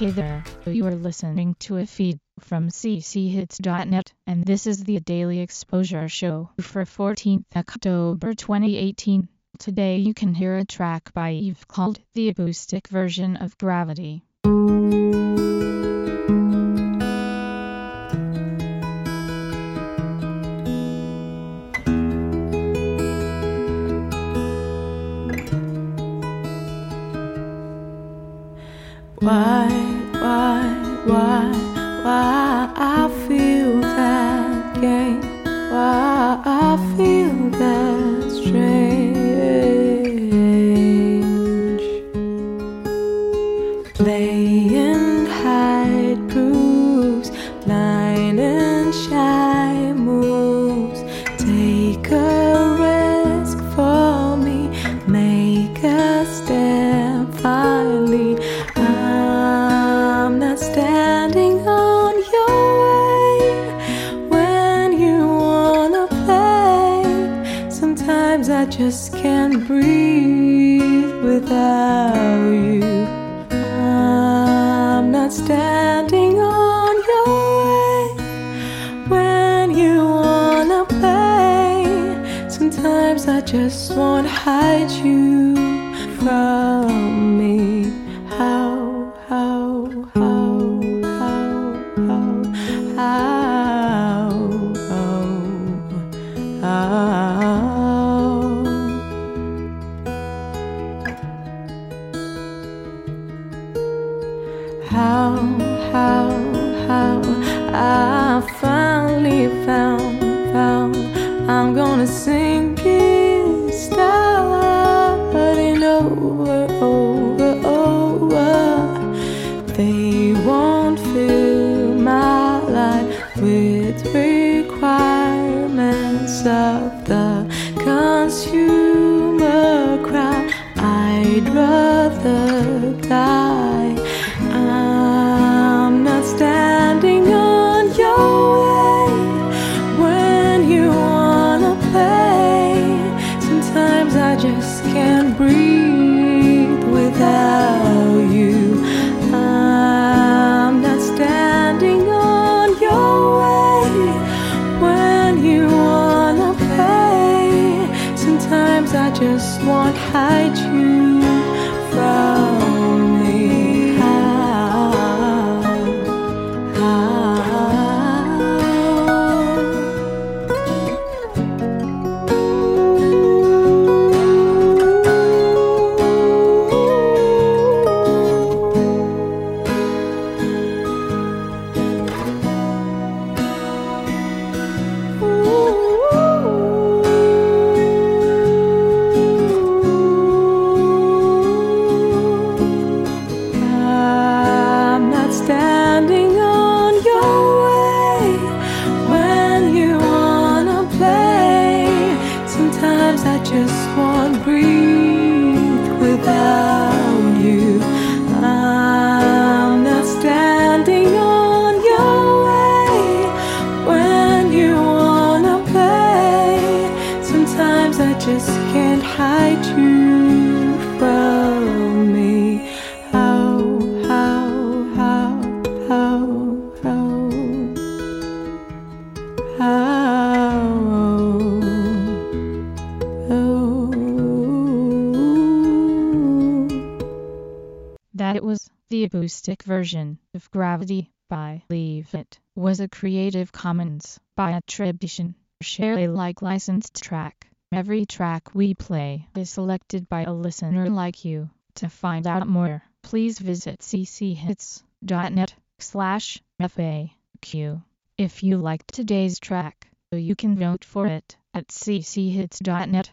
Hey there, you are listening to a feed from cchits.net, and this is the Daily Exposure Show for 14th October 2018. Today you can hear a track by Eve called The Acoustic Version of Gravity. Why, Play and hide proves blind and shy moves. Take a risk for me, make a stand finally. I'm not standing on your way when you wanna play. Sometimes I just can't breathe without you. Standing on your way when you wanna play. Sometimes I just won't hide you from me. How, how, how, how, how, how, how, how. Of the consumer just won't hide you from when you wanna play. Sometimes I just won't breathe the acoustic version of Gravity by Leave It. Was a Creative Commons by attribution, share Alike licensed track. Every track we play is selected by a listener like you. To find out more, please visit cchits.net slash FAQ. If you liked today's track, you can vote for it at cchits.net